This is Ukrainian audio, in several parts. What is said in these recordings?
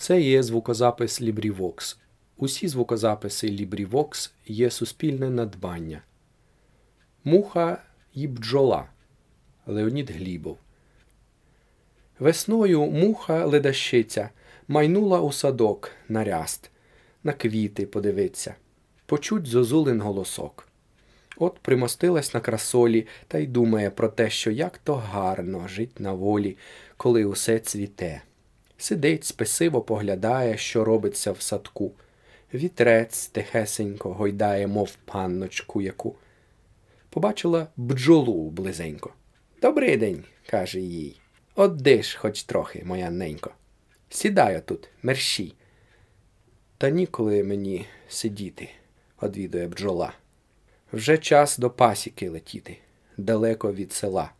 Це є звукозапис LibriVox. Усі звукозаписи LibriVox є суспільне надбання. Муха і бджола Леонід Глібов. Весною муха ледащиця майнула у садок на ряст, на квіти подивиться, почуть зозулин голосок. От примостилась на красолі та й думає про те, що як то гарно жить на волі, коли усе цвіте. Сидить, спесиво поглядає, що робиться в садку. Вітрець тихесенько гойдає, мов панночку яку. Побачила бджолу близенько. «Добрий день», каже їй. От диш хоч трохи, моя ненько. Сідаю тут, мерщій. Та ніколи мені сидіти, одвідує бджола. Вже час до пасіки летіти, далеко від села.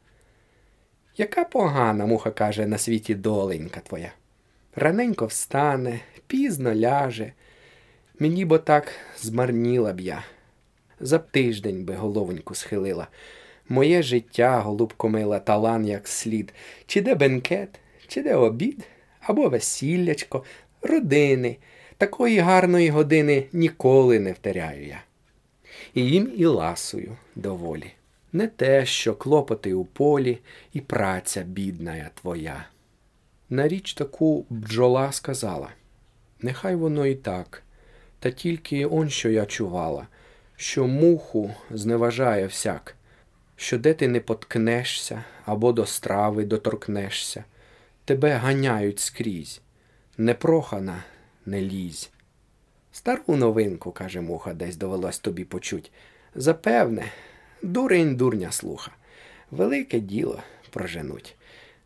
Яка погана, муха каже, на світі доленька твоя. Раненько встане, пізно ляже. Мені бо так змарніла б я. За тиждень би головоньку схилила. Моє життя, голубко мила, талан як слід, чи де бенкет, чи де обід, або весіллячко, родини. Такої гарної години ніколи не втеряю я. І їм і ласую доволі. Не те, що клопоти у полі і праця бідная твоя. На річ таку бджола сказала нехай воно і так, та тільки он що я чувала, що муху зневажає всяк, що де ти не поткнешся або до страви доторкнешся, тебе ганяють скрізь, непрохана не лізь. Стару новинку, каже муха, десь довелось тобі почуть. Запевне, дурень дурня слуха. Велике діло проженуть.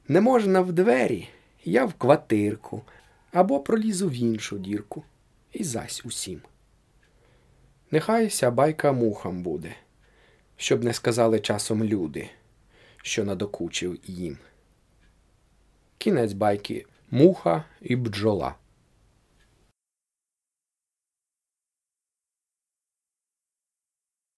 Не можна в двері, я в квартирку, або пролізу в іншу дірку. І зась усім. Нехай ся байка мухам буде, щоб не сказали часом люди, що надокучив їм. Кінець байки муха і бджола.